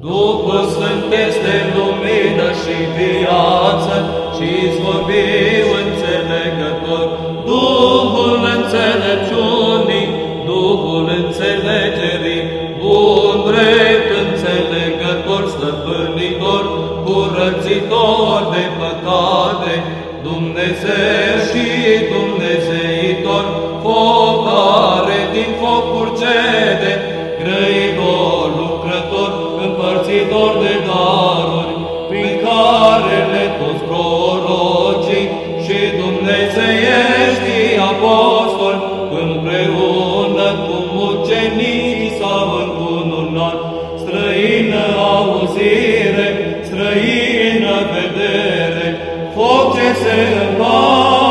Duhul Sfânt este lumină și viață și izvorbiu înțelegător. Duhul înțelepciunii, Duhul înțelegerii, bun, drept, înțelegător, stăpânitor, curățitor de păcate, Dumnezeu și Dumnezeitor, focare din focuri cede, grăitor, lucrător, împărțitor de daruri, prin care le toți prorocii și dumnezeiești apostoli, împreună cu mucenicii s-au încununat, străină auzire, străină vedere, foc ce se împarte,